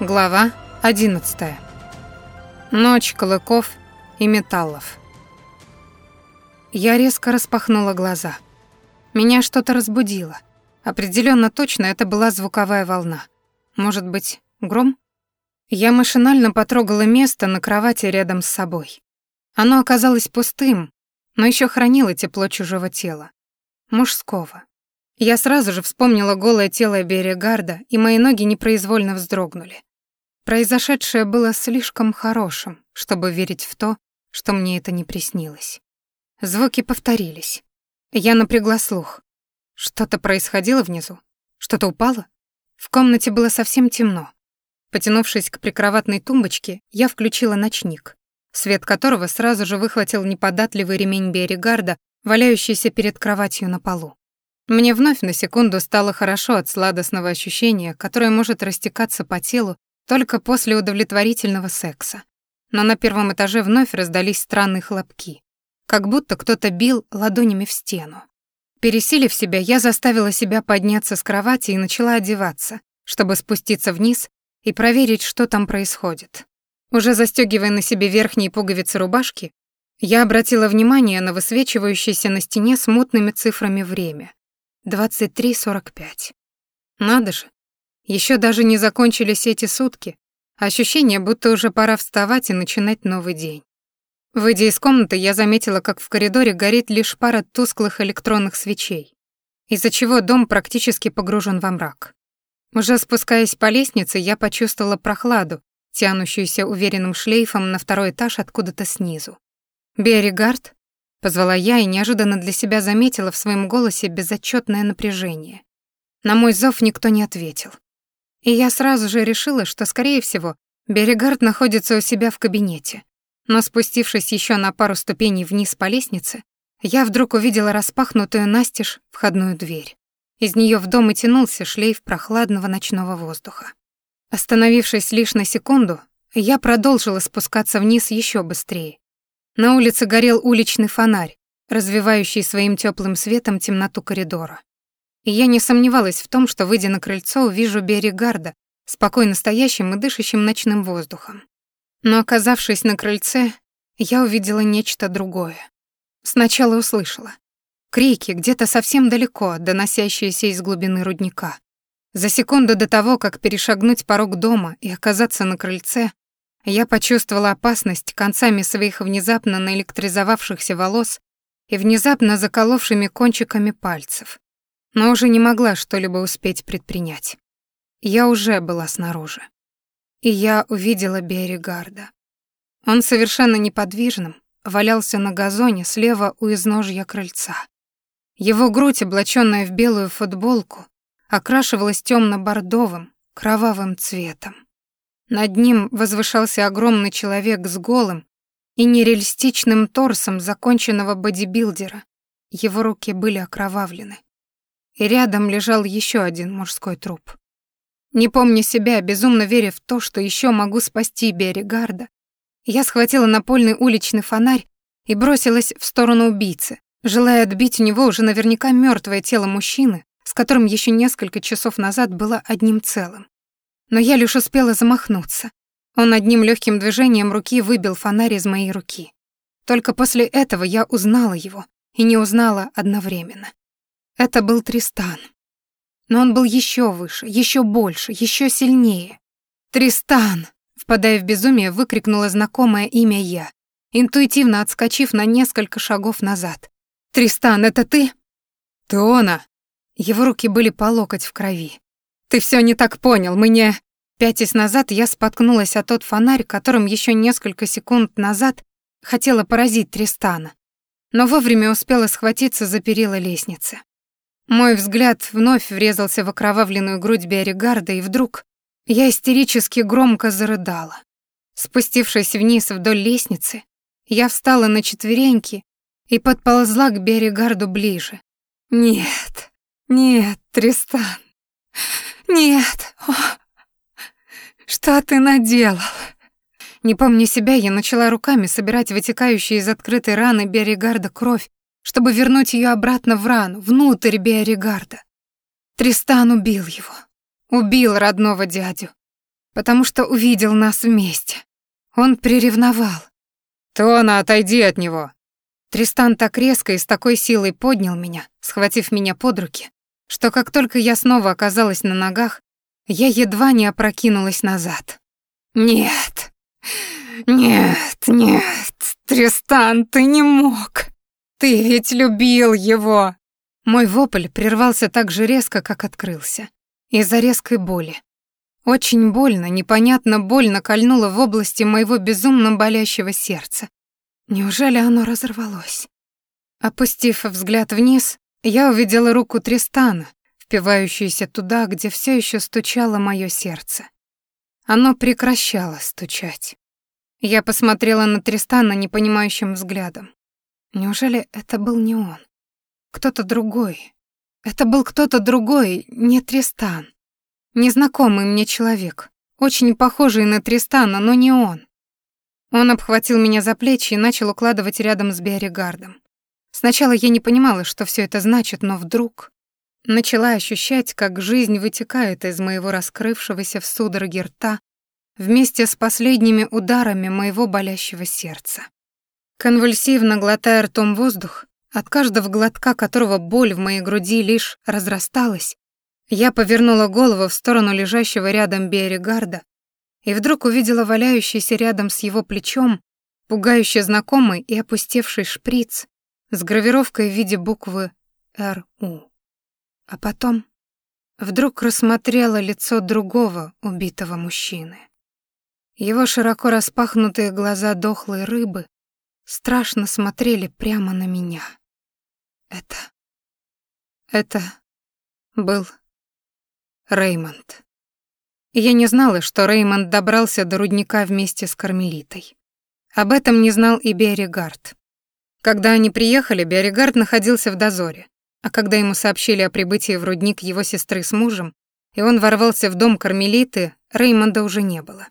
Глава 11. Ночь клыков и металлов. Я резко распахнула глаза. Меня что-то разбудило. Определенно точно это была звуковая волна. Может быть, гром? Я машинально потрогала место на кровати рядом с собой. Оно оказалось пустым, но еще хранило тепло чужого тела. Мужского. Я сразу же вспомнила голое тело Берегарда, и мои ноги непроизвольно вздрогнули. Произошедшее было слишком хорошим, чтобы верить в то, что мне это не приснилось. Звуки повторились. Я напрягла слух. Что-то происходило внизу? Что-то упало? В комнате было совсем темно. Потянувшись к прикроватной тумбочке, я включила ночник, свет которого сразу же выхватил неподатливый ремень Берегарда, валяющийся перед кроватью на полу. Мне вновь на секунду стало хорошо от сладостного ощущения, которое может растекаться по телу только после удовлетворительного секса. Но на первом этаже вновь раздались странные хлопки, как будто кто-то бил ладонями в стену. Пересилив себя, я заставила себя подняться с кровати и начала одеваться, чтобы спуститься вниз и проверить, что там происходит. Уже застегивая на себе верхние пуговицы рубашки, я обратила внимание на высвечивающееся на стене смутными цифрами время. 23.45. Надо же, еще даже не закончились эти сутки. Ощущение, будто уже пора вставать и начинать новый день. Выйдя из комнаты, я заметила, как в коридоре горит лишь пара тусклых электронных свечей, из-за чего дом практически погружен во мрак. Уже спускаясь по лестнице, я почувствовала прохладу, тянущуюся уверенным шлейфом на второй этаж откуда-то снизу. «Берригард?» — позвала я и неожиданно для себя заметила в своем голосе безотчетное напряжение. На мой зов никто не ответил. И я сразу же решила, что, скорее всего, Берегард находится у себя в кабинете. Но спустившись еще на пару ступеней вниз по лестнице, я вдруг увидела распахнутую настежь входную дверь. Из нее в дом и тянулся шлейф прохладного ночного воздуха. Остановившись лишь на секунду, я продолжила спускаться вниз еще быстрее. На улице горел уличный фонарь, развивающий своим теплым светом темноту коридора. И я не сомневалась в том, что, выйдя на крыльцо, увижу берег Гарда, спокойно стоящим и дышащим ночным воздухом. Но, оказавшись на крыльце, я увидела нечто другое. Сначала услышала. Крики где-то совсем далеко, доносящиеся из глубины рудника. За секунду до того, как перешагнуть порог дома и оказаться на крыльце, я почувствовала опасность концами своих внезапно наэлектризовавшихся волос и внезапно заколовшими кончиками пальцев но уже не могла что-либо успеть предпринять. Я уже была снаружи. И я увидела Берегарда. Он совершенно неподвижным валялся на газоне слева у изножья крыльца. Его грудь, облаченная в белую футболку, окрашивалась темно-бордовым, кровавым цветом. Над ним возвышался огромный человек с голым и нереалистичным торсом законченного бодибилдера. Его руки были окровавлены и рядом лежал еще один мужской труп. Не помня себя, безумно веря в то, что еще могу спасти Берегарда, я схватила напольный уличный фонарь и бросилась в сторону убийцы, желая отбить у него уже наверняка мертвое тело мужчины, с которым еще несколько часов назад было одним целым. Но я лишь успела замахнуться. Он одним легким движением руки выбил фонарь из моей руки. Только после этого я узнала его и не узнала одновременно. Это был Тристан. Но он был еще выше, еще больше, еще сильнее. «Тристан!» — впадая в безумие, выкрикнула знакомое имя я, интуитивно отскочив на несколько шагов назад. «Тристан, это ты?» «Тона!» Его руки были по локоть в крови. «Ты все не так понял, мы не...» Пятясь назад я споткнулась о тот фонарь, которым еще несколько секунд назад хотела поразить Тристана, но вовремя успела схватиться за перила лестницы. Мой взгляд вновь врезался в окровавленную грудь Биоригарда, и вдруг я истерически громко зарыдала. Спустившись вниз вдоль лестницы, я встала на четвереньки и подползла к Берегарду ближе. «Нет, нет, Тристан, нет, О, что ты наделал?» Не помня себя, я начала руками собирать вытекающие из открытой раны Берегарда кровь чтобы вернуть ее обратно в рану, внутрь Биоригарда. Тристан убил его. Убил родного дядю. потому что увидел нас вместе. Он приревновал. «Тона, отойди от него!» Тристан так резко и с такой силой поднял меня, схватив меня под руки, что как только я снова оказалась на ногах, я едва не опрокинулась назад. «Нет, нет, нет, Тристан, ты не мог! Ты ведь любил его!» Мой вопль прервался так же резко, как открылся, из-за резкой боли. Очень больно, непонятно больно кольнуло в области моего безумно болящего сердца. Неужели оно разорвалось? Опустив взгляд вниз, я увидела руку Тристана, впивающуюся туда, где все еще стучало мое сердце. Оно прекращало стучать. Я посмотрела на Тристана непонимающим взглядом. Неужели это был не он? Кто-то другой. Это был кто-то другой, не Тристан. Незнакомый мне человек, очень похожий на Тристана, но не он. Он обхватил меня за плечи и начал укладывать рядом с Биоригардом. Сначала я не понимала, что все это значит, но вдруг начала ощущать, как жизнь вытекает из моего раскрывшегося в судороге рта вместе с последними ударами моего болящего сердца. Конвульсивно глотая ртом воздух, от каждого глотка которого боль в моей груди лишь разрасталась, я повернула голову в сторону лежащего рядом Берегарда и вдруг увидела валяющийся рядом с его плечом пугающе знакомый и опустевший шприц с гравировкой в виде буквы «РУ». А потом вдруг рассмотрела лицо другого убитого мужчины. Его широко распахнутые глаза дохлой рыбы страшно смотрели прямо на меня. Это... Это был Реймонд. Я не знала, что Реймонд добрался до рудника вместе с Кармелитой. Об этом не знал и Берригард. Когда они приехали, Берригард находился в дозоре, а когда ему сообщили о прибытии в рудник его сестры с мужем, и он ворвался в дом Кармелиты, Реймонда уже не было.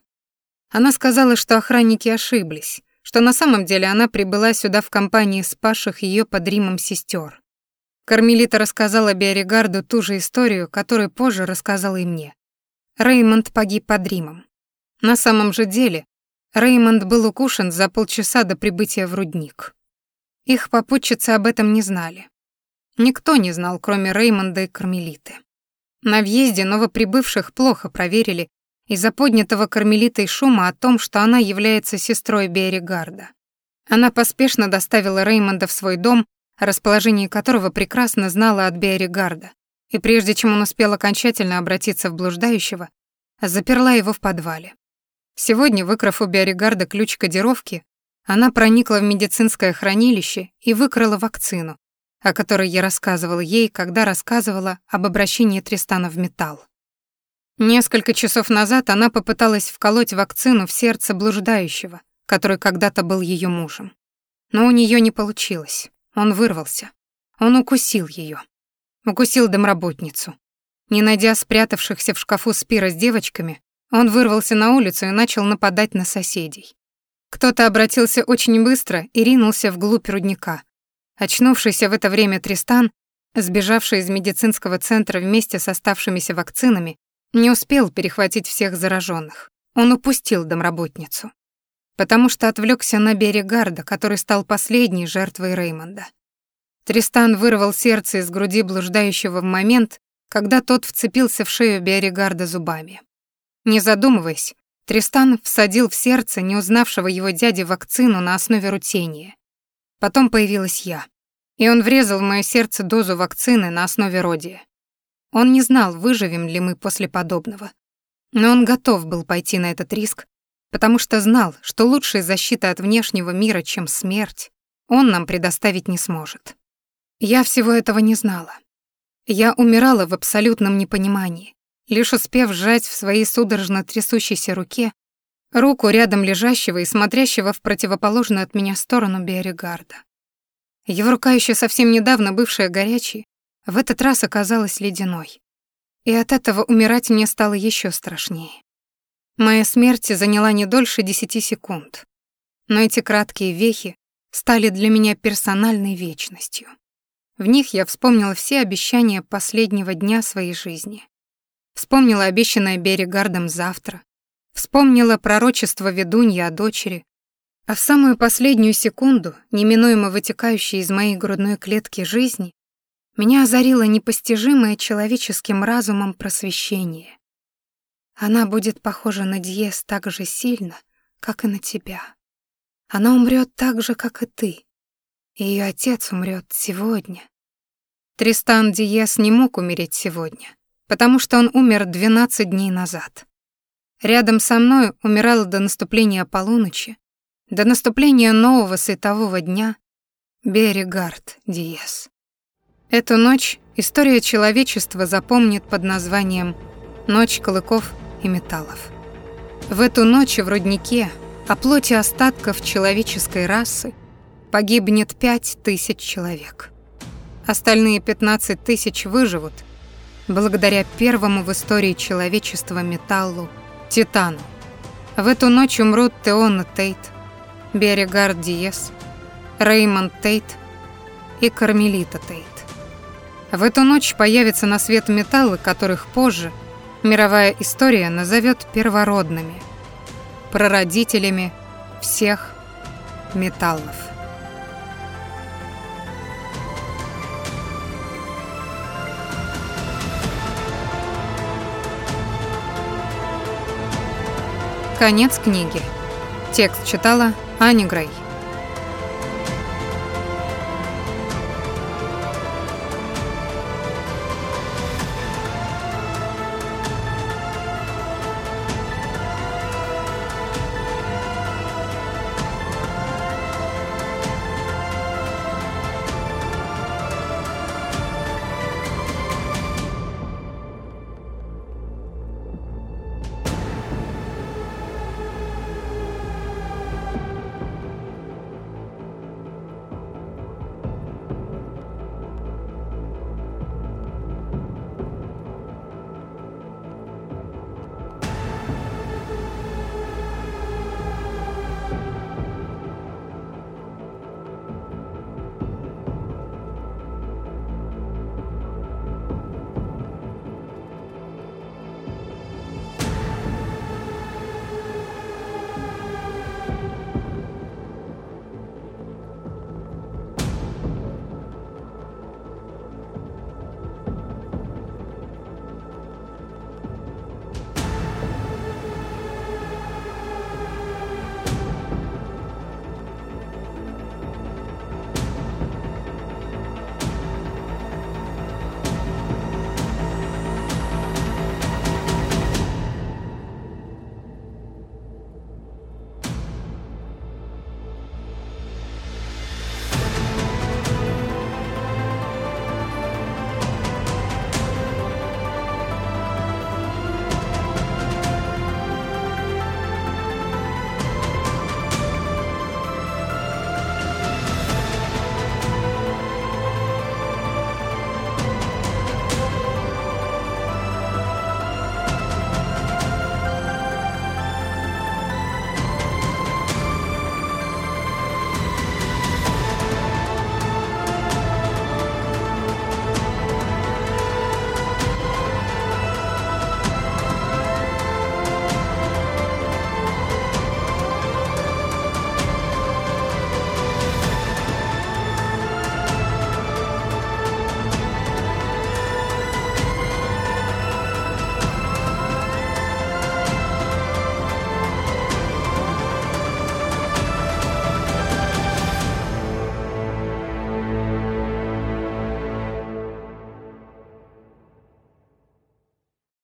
Она сказала, что охранники ошиблись, что на самом деле она прибыла сюда в компании спасших ее под Римом сестер. Кармелита рассказала Биоригарду ту же историю, которую позже рассказала и мне. Реймонд погиб под Римом. На самом же деле, Реймонд был укушен за полчаса до прибытия в рудник. Их попутчицы об этом не знали. Никто не знал, кроме Реймонда и Кармелиты. На въезде новоприбывших плохо проверили, из-за поднятого кармелитой шума о том, что она является сестрой Берригарда. Она поспешно доставила Реймонда в свой дом, о расположении которого прекрасно знала от Берригарда, и прежде чем он успел окончательно обратиться в блуждающего, заперла его в подвале. Сегодня, выкрав у Берригарда ключ кодировки, она проникла в медицинское хранилище и выкрала вакцину, о которой я рассказывала ей, когда рассказывала об обращении Тристана в металл. Несколько часов назад она попыталась вколоть вакцину в сердце блуждающего, который когда-то был ее мужем. Но у нее не получилось. Он вырвался. Он укусил ее. Укусил домработницу. Не найдя спрятавшихся в шкафу Спира с девочками, он вырвался на улицу и начал нападать на соседей. Кто-то обратился очень быстро и ринулся вглубь рудника. Очнувшийся в это время Тристан, сбежавший из медицинского центра вместе с оставшимися вакцинами, не успел перехватить всех зараженных. Он упустил домработницу. Потому что отвлекся на Берегарда, который стал последней жертвой Реймонда. Тристан вырвал сердце из груди блуждающего в момент, когда тот вцепился в шею Берегарда зубами. Не задумываясь, Тристан всадил в сердце не узнавшего его дяди вакцину на основе рутения. Потом появилась я, и он врезал в моё сердце дозу вакцины на основе родия. Он не знал, выживем ли мы после подобного. Но он готов был пойти на этот риск, потому что знал, что лучшей защиты от внешнего мира, чем смерть, он нам предоставить не сможет. Я всего этого не знала. Я умирала в абсолютном непонимании, лишь успев сжать в своей судорожно трясущейся руке руку рядом лежащего и смотрящего в противоположную от меня сторону Биоригарда. Его рука еще совсем недавно бывшая горячей, в этот раз оказалась ледяной. И от этого умирать мне стало еще страшнее. Моя смерть заняла не дольше десяти секунд. Но эти краткие вехи стали для меня персональной вечностью. В них я вспомнила все обещания последнего дня своей жизни. Вспомнила обещанное Берегардом завтра, Вспомнила пророчество ведунья о дочери, а в самую последнюю секунду, неминуемо вытекающей из моей грудной клетки жизни, меня озарило непостижимое человеческим разумом просвещение. Она будет похожа на Диес так же сильно, как и на тебя. Она умрет так же, как и ты. И ее отец умрет сегодня. Тристан Диес не мог умереть сегодня, потому что он умер 12 дней назад. Рядом со мной умирала до наступления полуночи, до наступления нового светового дня Берегард Диес. Эту ночь история человечества запомнит под названием «Ночь клыков и металлов». В эту ночь в руднике, о плоти остатков человеческой расы, погибнет пять тысяч человек. Остальные пятнадцать тысяч выживут благодаря первому в истории человечества металлу — титану. В эту ночь умрут Теона Тейт, Берегард Диес, Реймонд Тейт и Кармелита Тейт. В эту ночь появятся на свет металлы, которых позже мировая история назовет первородными, прародителями всех металлов. Конец книги. Текст читала Аня Грей.